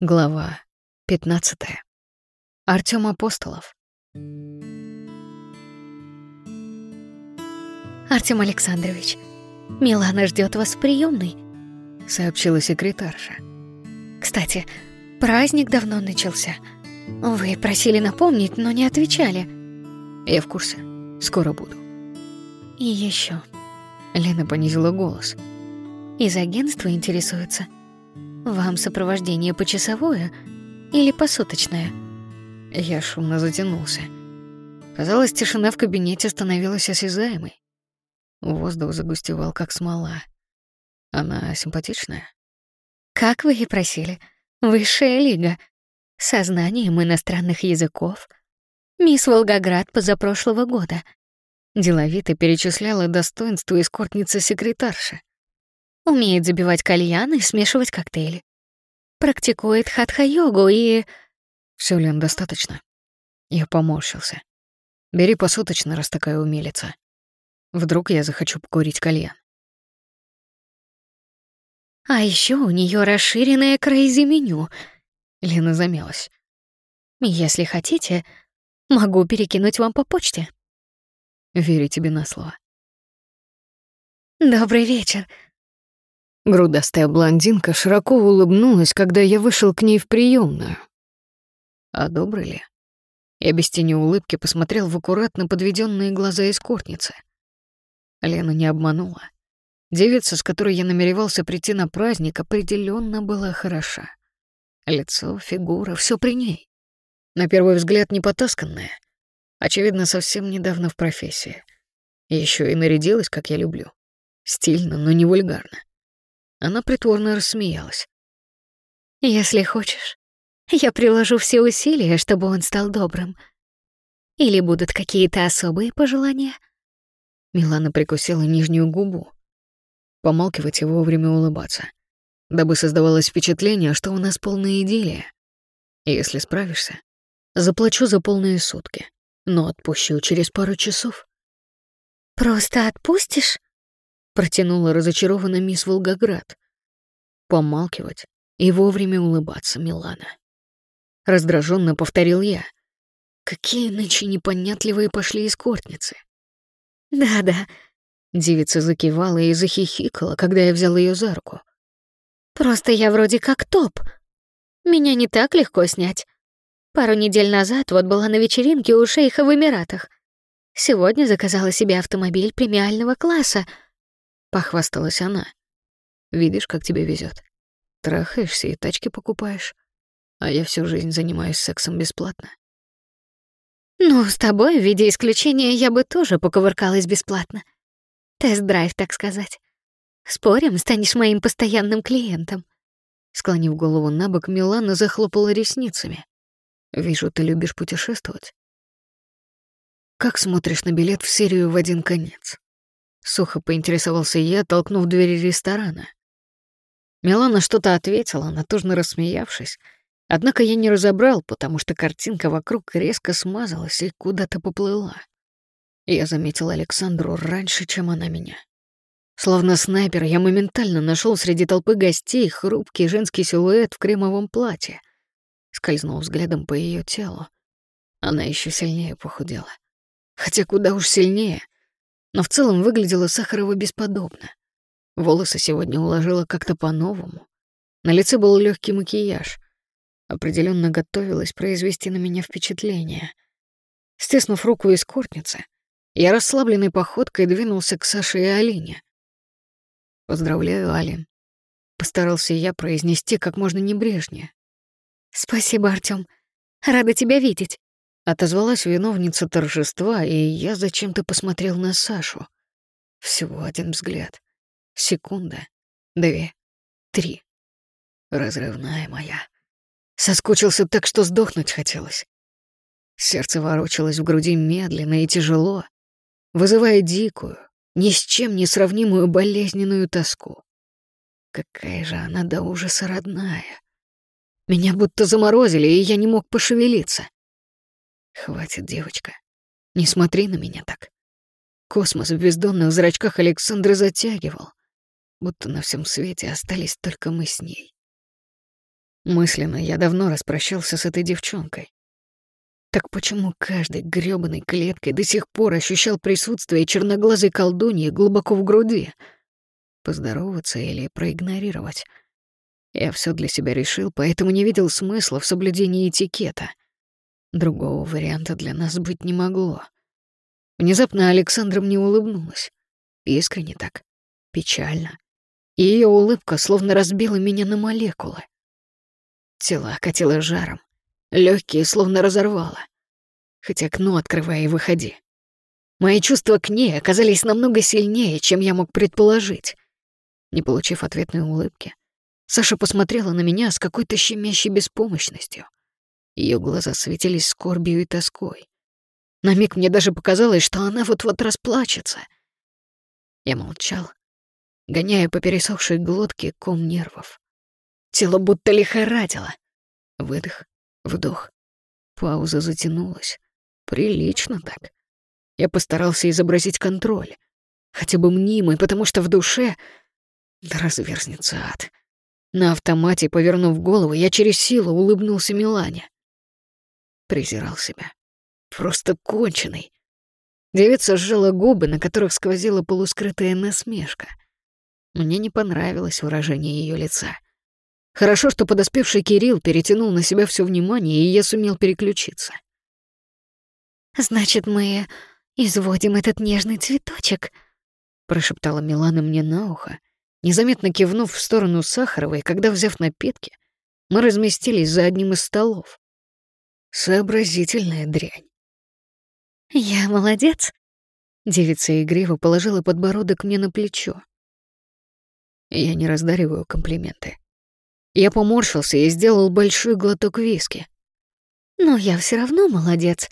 Глава 15. Артём Апостолов. Артём Александрович, Милана ждёт вас в приёмной, сообщила секретарша. Кстати, праздник давно начался. Вы просили напомнить, но не отвечали. Я в курсе. Скоро буду. И ещё. Лена понизила голос. Из агентства интересуется. Вам сопровождение почасовое или посуточное? Я шумно затянулся. Казалось, тишина в кабинете становилась осязаемой. Воздух загустевал, как смола. Она симпатичная? Как вы и просили. Высшая лига. Со знанием иностранных языков. Мисс Волгоград позапрошлого года. Деловито перечисляла достоинства эскортницы-секретарши. Умеет забивать кальян и смешивать коктейли. Практикует хатха-йогу и... Всё, Лен, достаточно. Я поморщился. Бери посуточно, раз такая умелица. Вдруг я захочу покурить кальян. А ещё у неё расширенное крейзи-меню. Лена замялась. Если хотите, могу перекинуть вам по почте. Верю тебе на слово. Добрый вечер. Грудастая блондинка широко улыбнулась, когда я вышел к ней в приемную. А добрый ли? Я без тени улыбки посмотрел в аккуратно подведенные глаза эскортницы. Лена не обманула. Девица, с которой я намеревался прийти на праздник, определенно была хороша. Лицо, фигура, все при ней. На первый взгляд не потасканная. Очевидно, совсем недавно в профессии. Еще и нарядилась, как я люблю. Стильно, но не вульгарно. Она притворно рассмеялась. «Если хочешь, я приложу все усилия, чтобы он стал добрым. Или будут какие-то особые пожелания?» Милана прикусила нижнюю губу. Помалкивать и вовремя улыбаться, дабы создавалось впечатление, что у нас полная идиллия. Если справишься, заплачу за полные сутки, но отпущу через пару часов. «Просто отпустишь?» протянула разочарованно мисс Волгоград. Помалкивать и вовремя улыбаться Милана. Раздраженно повторил я. Какие нынче непонятливые пошли эскортницы. Да-да. Девица закивала и захихикала, когда я взял ее за руку. Просто я вроде как топ. Меня не так легко снять. Пару недель назад вот была на вечеринке у шейха в Эмиратах. Сегодня заказала себе автомобиль премиального класса — Похвасталась она. Видишь, как тебе везет. Трахаешься и тачки покупаешь. А я всю жизнь занимаюсь сексом бесплатно. Ну, с тобой, в виде исключения, я бы тоже покувыркалась бесплатно. Тест-драйв, так сказать. Спорим, станешь моим постоянным клиентом. Склонив голову на бок, Милана захлопала ресницами. Вижу, ты любишь путешествовать. Как смотришь на билет в серию в один конец? Сухо поинтересовался я, толкнув двери ресторана. Милана что-то ответила, натужно рассмеявшись. Однако я не разобрал, потому что картинка вокруг резко смазалась и куда-то поплыла. Я заметил Александру раньше, чем она меня. Словно снайпер, я моментально нашел среди толпы гостей хрупкий женский силуэт в кремовом платье. Скользнул взглядом по ее телу. Она еще сильнее похудела. Хотя куда уж сильнее — но в целом выглядела Сахарова бесподобно. Волосы сегодня уложила как-то по-новому. На лице был легкий макияж. Определенно готовилась произвести на меня впечатление. Стеснув руку эскортницы, я расслабленной походкой двинулся к Саше и Алине. «Поздравляю, Алин», — постарался я произнести как можно небрежнее. «Спасибо, Артём. Рада тебя видеть». Отозвалась виновница торжества, и я зачем-то посмотрел на Сашу. Всего один взгляд. Секунда. Две. Три. Разрывная моя. Соскучился так, что сдохнуть хотелось. Сердце ворочалось в груди медленно и тяжело, вызывая дикую, ни с чем не сравнимую болезненную тоску. Какая же она до ужаса родная. Меня будто заморозили, и я не мог пошевелиться. Хватит, девочка. Не смотри на меня так. Космос в бездонных зрачках Александры затягивал, будто на всем свете остались только мы с ней. Мысленно я давно распрощался с этой девчонкой. Так почему каждой грёбаной клеткой до сих пор ощущал присутствие черноглазой колдуньи глубоко в груди? Поздороваться или проигнорировать? Я все для себя решил, поэтому не видел смысла в соблюдении этикета. Другого варианта для нас быть не могло. Внезапно Александра мне улыбнулась. Искренне так. Печально. И её улыбка словно разбила меня на молекулы. Тело окатило жаром. Лёгкие словно разорвало. Хоть окно открывай и выходи. Мои чувства к ней оказались намного сильнее, чем я мог предположить. Не получив ответной улыбки, Саша посмотрела на меня с какой-то щемящей беспомощностью. Ее глаза светились скорбью и тоской. На миг мне даже показалось, что она вот-вот расплачется. Я молчал, гоняя по пересохшей глотке ком нервов. Тело будто лихорадило. Выдох, вдох. Пауза затянулась. Прилично так. Я постарался изобразить контроль. Хотя бы мнимый, потому что в душе... Да разверзнется ад. На автомате, повернув голову, я через силу улыбнулся Милане. Презирал себя. Просто конченый. Девица сжала губы, на которых сквозила полускрытая насмешка. Мне не понравилось выражение ее лица. Хорошо, что подоспевший Кирилл перетянул на себя все внимание, и я сумел переключиться. «Значит, мы изводим этот нежный цветочек», — прошептала Милана мне на ухо, незаметно кивнув в сторону Сахаровой, когда, взяв напитки, мы разместились за одним из столов. Сообразительная дрянь. «Я молодец», — девица игриво положила подбородок мне на плечо. Я не раздариваю комплименты. Я поморщился и сделал большой глоток виски. «Но я все равно молодец.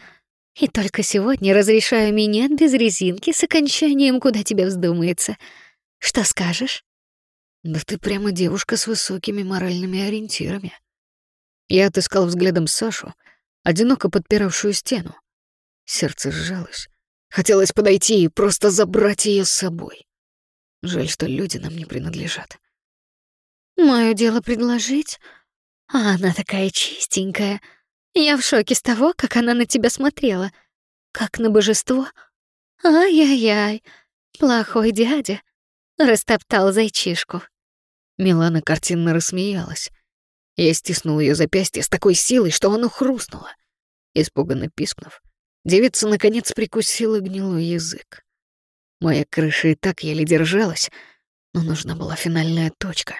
И только сегодня разрешаю минет без резинки с окончанием, куда тебе вздумается. Что скажешь?» Да ты прямо девушка с высокими моральными ориентирами. Я отыскал взглядом Сашу, одиноко подпиравшую стену. Сердце сжалось. Хотелось подойти и просто забрать ее с собой. Жаль, что люди нам не принадлежат. Мое дело предложить, а она такая чистенькая. Я в шоке с того, как она на тебя смотрела. Как на божество. Ай-яй-яй, плохой дядя. Растоптал зайчишку. Милана картинно рассмеялась. Я стиснул ее запястье с такой силой, что оно хрустнуло. Испуганно пискнув, девица наконец прикусила гнилой язык. Моя крыша и так еле держалась, но нужна была финальная точка.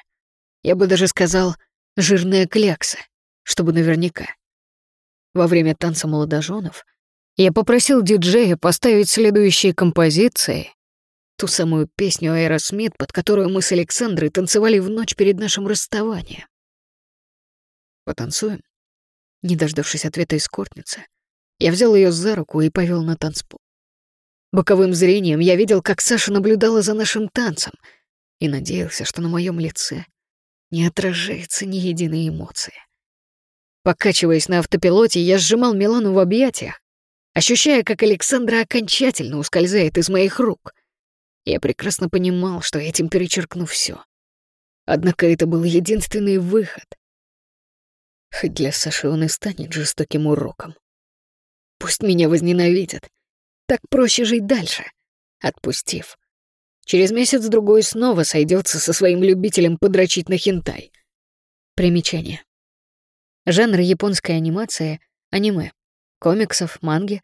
Я бы даже сказал, жирная клякса, чтобы наверняка. Во время танца молодоженов я попросил диджея поставить следующие композиции Ту самую песню Аэросмит, под которую мы с Александрой танцевали в ночь перед нашим расставанием. «Потанцуем?» Не дождавшись ответа эскортницы, я взял ее за руку и повел на танцпол. Боковым зрением я видел, как Саша наблюдала за нашим танцем и надеялся, что на моем лице не отражается ни единой эмоции. Покачиваясь на автопилоте, я сжимал Милану в объятиях, ощущая, как Александра окончательно ускользает из моих рук. Я прекрасно понимал, что этим перечеркну все. Однако это был единственный выход. Хоть для Саши он и станет жестоким уроком. Пусть меня возненавидят. Так проще жить дальше, отпустив. Через месяц-другой снова сойдется со своим любителем подрочить на хентай. Примечание. Жанр японской анимации — аниме, комиксов, манги,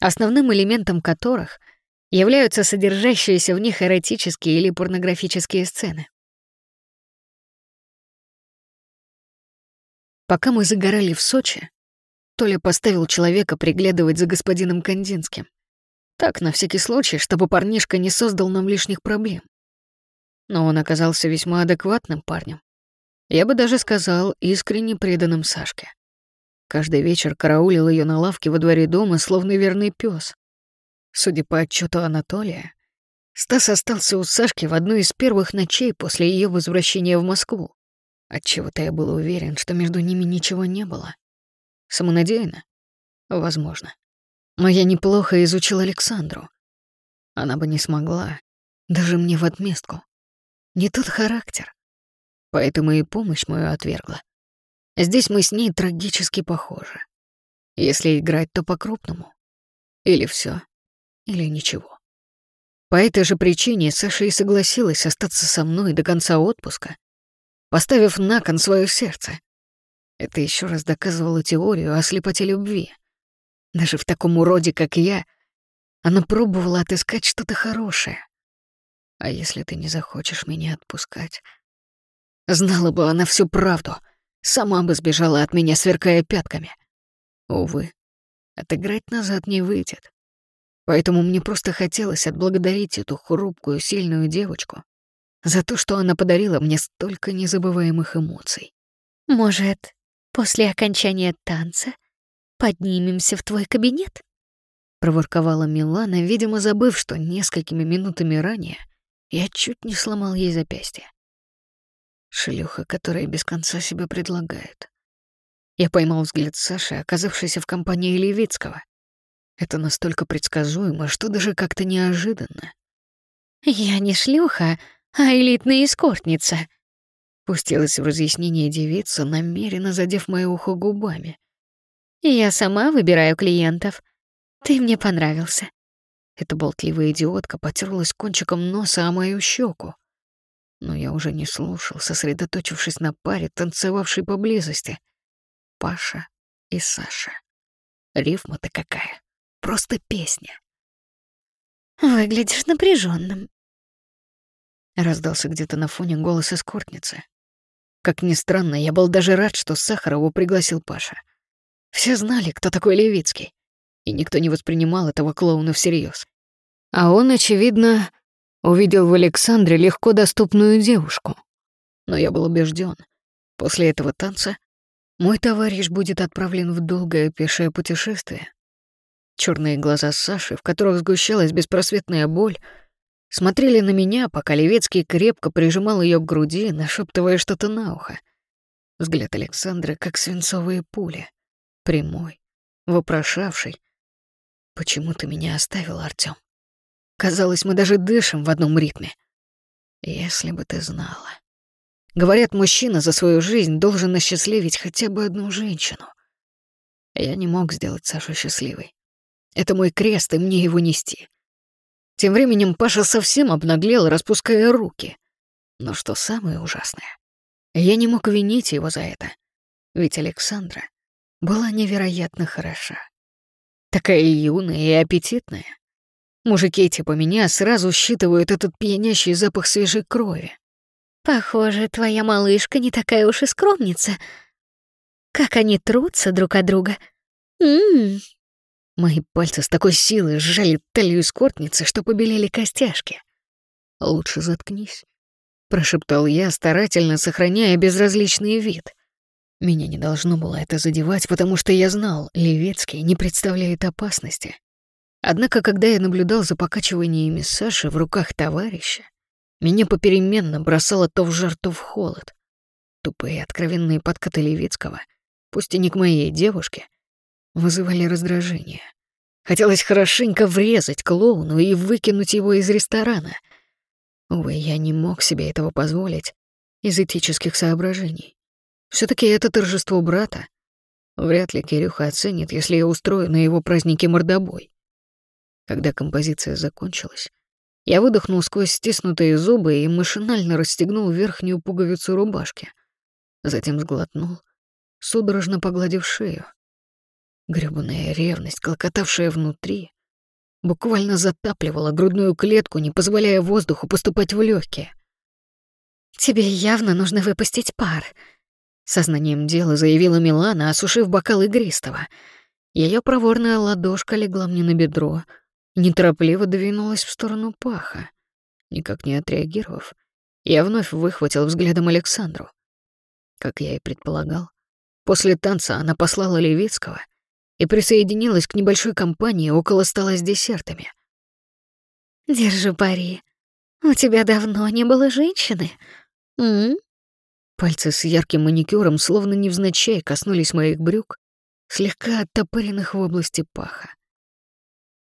основным элементом которых — являются содержащиеся в них эротические или порнографические сцены. Пока мы загорали в Сочи, Толя поставил человека приглядывать за господином Кандинским. Так, на всякий случай, чтобы парнишка не создал нам лишних проблем. Но он оказался весьма адекватным парнем. Я бы даже сказал, искренне преданным Сашке. Каждый вечер караулил ее на лавке во дворе дома, словно верный пес. Судя по отчету Анатолия, Стас остался у Сашки в одну из первых ночей после ее возвращения в Москву. Отчего-то я был уверен, что между ними ничего не было. Самонадеянно? Возможно. Но я неплохо изучил Александру. Она бы не смогла, даже мне в отместку. Не тот характер. Поэтому и помощь мою отвергла. Здесь мы с ней трагически похожи. Если играть, то по-крупному. Или все, или ничего. По этой же причине Саша и согласилась остаться со мной до конца отпуска, поставив на кон свое сердце. Это еще раз доказывало теорию о слепоте любви. Даже в таком уроде, как я, она пробовала отыскать что-то хорошее. А если ты не захочешь меня отпускать? Знала бы она всю правду, сама бы сбежала от меня, сверкая пятками. Увы, отыграть назад не выйдет. Поэтому мне просто хотелось отблагодарить эту хрупкую, сильную девочку за то, что она подарила мне столько незабываемых эмоций. «Может, после окончания танца поднимемся в твой кабинет?» проворковала Милана, видимо, забыв, что несколькими минутами ранее я чуть не сломал ей запястье. Шлюха, которая без конца себя предлагает. Я поймал взгляд Саши, оказавшейся в компании Левицкого. Это настолько предсказуемо, что даже как-то неожиданно. «Я не шлюха, а элитная эскортница», — пустилась в разъяснение девица, намеренно задев моё ухо губами. «Я сама выбираю клиентов. Ты мне понравился». Эта болтливая идиотка потерлась кончиком носа о мою щеку. Но я уже не слушал, сосредоточившись на паре, танцевавшей поблизости. Паша и Саша. Рифма-то какая. Просто песня. «Выглядишь напряженным. Раздался где-то на фоне голос эскортницы. Как ни странно, я был даже рад, что Сахарову пригласил Паша. Все знали, кто такой Левицкий, и никто не воспринимал этого клоуна всерьез. А он, очевидно, увидел в Александре легко доступную девушку. Но я был убежден, после этого танца мой товарищ будет отправлен в долгое пешее путешествие, Черные глаза Саши, в которых сгущалась беспросветная боль, смотрели на меня, пока Левецкий крепко прижимал ее к груди, нашептывая что-то на ухо. Взгляд Александра, как свинцовые пули, прямой, вопрошавший. «Почему ты меня оставил, Артём? Казалось, мы даже дышим в одном ритме. Если бы ты знала. Говорят, мужчина за свою жизнь должен осчастливить хотя бы одну женщину. Я не мог сделать Сашу счастливой. Это мой крест, и мне его нести. Тем временем Паша совсем обнаглел, распуская руки. Но что самое ужасное, я не мог винить его за это. Ведь Александра была невероятно хороша. Такая юная и аппетитная. Мужики типа меня сразу считывают этот пьянящий запах свежей крови. «Похоже, твоя малышка не такая уж и скромница. Как они трутся друг от друга. Ммм, Мои пальцы с такой силой сжали талию эскортницы, что побелели костяшки. «Лучше заткнись», — прошептал я, старательно сохраняя безразличный вид. Меня не должно было это задевать, потому что я знал, Левецкий не представляет опасности. Однако, когда я наблюдал за покачиваниями Саши в руках товарища, меня попеременно бросало то в жар, то в холод. Тупые откровенные подкаты Левицкого, пусть и не к моей девушке, вызывали раздражение. Хотелось хорошенько врезать клоуну и выкинуть его из ресторана. Увы, я не мог себе этого позволить из этических соображений. Все таки это торжество брата. Вряд ли Кирюха оценит, если я устрою на его празднике мордобой. Когда композиция закончилась, я выдохнул сквозь стиснутые зубы и машинально расстегнул верхнюю пуговицу рубашки. Затем сглотнул, судорожно погладив шею. Грёбаная ревность, клокотавшая внутри, буквально затапливала грудную клетку, не позволяя воздуху поступать в легкие. «Тебе явно нужно выпустить пар», — сознанием дела заявила Милана, осушив бокал игристого. Ее проворная ладошка легла мне на бедро, неторопливо двинулась в сторону паха. Никак не отреагировав, я вновь выхватил взглядом Александру. Как я и предполагал, после танца она послала Левицкого — и присоединилась к небольшой компании около стола с десертами. «Держу пари. У тебя давно не было женщины?» М? Пальцы с ярким маникюром словно невзначай коснулись моих брюк, слегка оттопыренных в области паха.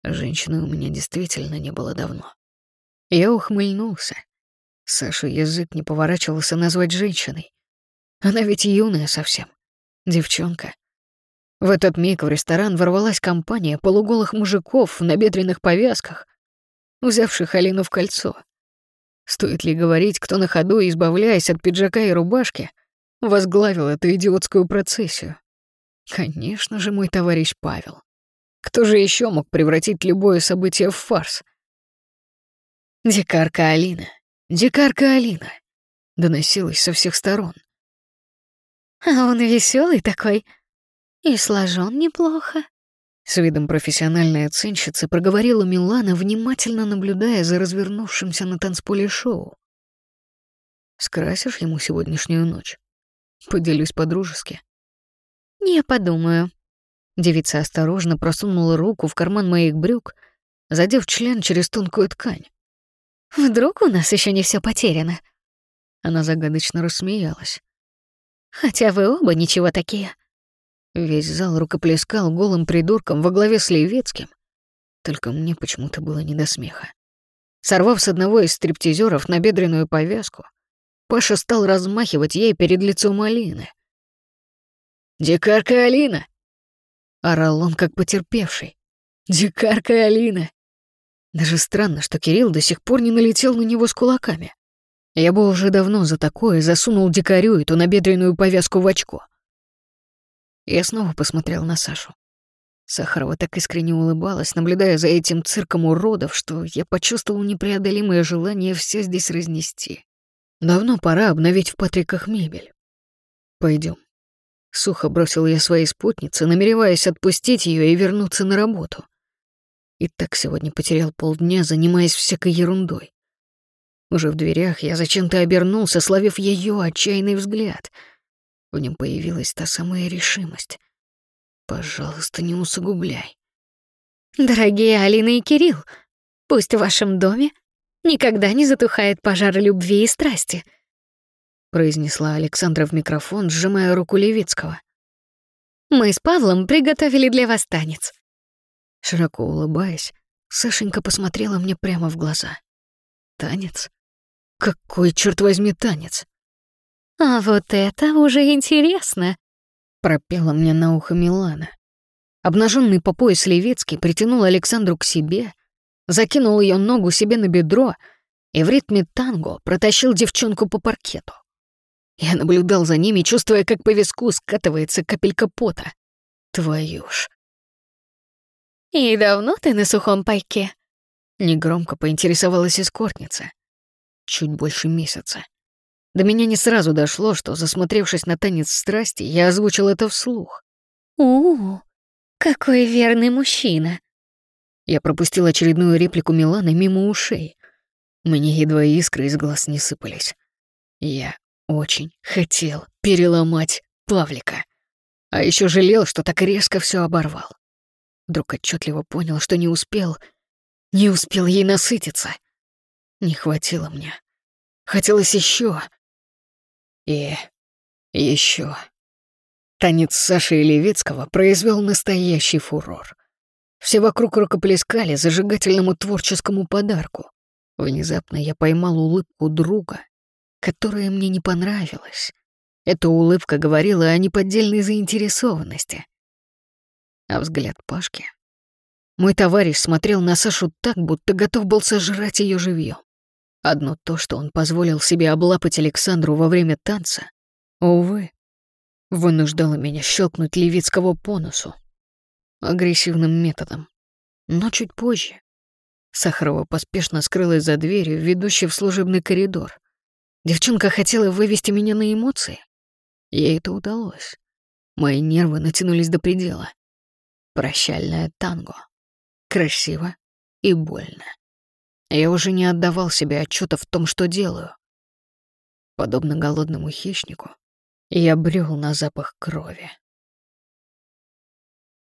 Женщины у меня действительно не было давно. Я ухмыльнулся. Саша язык не поворачивался назвать женщиной. Она ведь юная совсем. девчонка. В этот миг в ресторан ворвалась компания полуголых мужиков в набедренных повязках, взявших Алину в кольцо. Стоит ли говорить, кто на ходу, избавляясь от пиджака и рубашки, возглавил эту идиотскую процессию? Конечно же, мой товарищ Павел. Кто же еще мог превратить любое событие в фарс? «Дикарка Алина! Дикарка Алина!» доносилось со всех сторон. «А он веселый такой и сложен неплохо», с видом профессиональной оценщицы проговорила Милана, внимательно наблюдая за развернувшимся на танцполе шоу. «Скрасишь ему сегодняшнюю ночь? Поделюсь по-дружески». «Не подумаю». Девица осторожно просунула руку в карман моих брюк, задев член через тонкую ткань. «Вдруг у нас еще не все потеряно?» Она загадочно рассмеялась. «Хотя вы оба ничего такие». Весь зал рукоплескал голым придурком во главе с Левецким. Только мне почему-то было не до смеха. Сорвав с одного из стриптизеров набедренную повязку, Паша стал размахивать ей перед лицом Алины. «Дикарка Алина!» Орал он, как потерпевший. «Дикарка Алина!» Даже странно, что Кирилл до сих пор не налетел на него с кулаками. Я бы уже давно за такое засунул дикарю эту набедренную повязку в очко. Я снова посмотрел на Сашу. Сахарова так искренне улыбалась, наблюдая за этим цирком уродов, что я почувствовал непреодолимое желание все здесь разнести. Давно пора обновить в Патриках мебель. Пойдем. Сухо бросил я своей спутнице, намереваясь отпустить ее и вернуться на работу. И так сегодня потерял полдня, занимаясь всякой ерундой. Уже в дверях я зачем-то обернулся, словив ее отчаянный взгляд — в нем появилась та самая решимость. Пожалуйста, не усугубляй. Дорогие Алина и Кирилл, пусть в вашем доме никогда не затухает пожар любви и страсти, произнесла Александра в микрофон, сжимая руку Левицкого. Мы с Павлом приготовили для вас танец. Широко улыбаясь, Сашенька посмотрела мне прямо в глаза. Танец? Какой, черт возьми, танец? «А вот это уже интересно», — пропела мне на ухо Милана. Обнаженный по пояс Левицкий притянул Александру к себе, закинул ее ногу себе на бедро и в ритме танго протащил девчонку по паркету. Я наблюдал за ними, чувствуя, как по виску скатывается капелька пота. Твою ж. «И давно ты на сухом пайке?» Негромко поинтересовалась эскортница. Чуть больше месяца. До меня не сразу дошло, что, засмотревшись на танец страсти, я озвучил это вслух. у, какой верный мужчина!» Я пропустил очередную реплику Миланы мимо ушей. Мне едва искры из глаз не сыпались. Я очень хотел переломать Павлика. А еще жалел, что так резко все оборвал. Вдруг отчетливо понял, что не успел, не успел ей насытиться. Не хватило мне. Хотелось еще. И еще. Танец Саши Левицкого произвел настоящий фурор. Все вокруг рукоплескали зажигательному творческому подарку. Внезапно я поймал улыбку друга, которая мне не понравилась. Эта улыбка говорила о неподдельной заинтересованности. А взгляд Пашки... Мой товарищ смотрел на Сашу так, будто готов был сожрать ее живьем. Одно то, что он позволил себе облапать Александру во время танца, увы, вынуждало меня щелкнуть Левицкого по носу. Агрессивным методом. Но чуть позже. Сахарова поспешно скрылась за дверью, ведущей в служебный коридор. Девчонка хотела вывести меня на эмоции. Ей это удалось. Мои нервы натянулись до предела. Прощальное танго. Красиво и больно. Я уже не отдавал себе отчета в том, что делаю. Подобно голодному хищнику, я брел на запах крови.